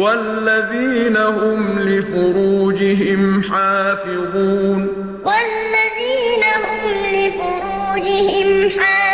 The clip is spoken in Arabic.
وَالَّذِينَ هُمْ لِفُرُوجِهِمْ حَافِظُونَ. وَالَّذِينَ هُمْ لِفُرُوجِهِمْ حَافِظُونَ.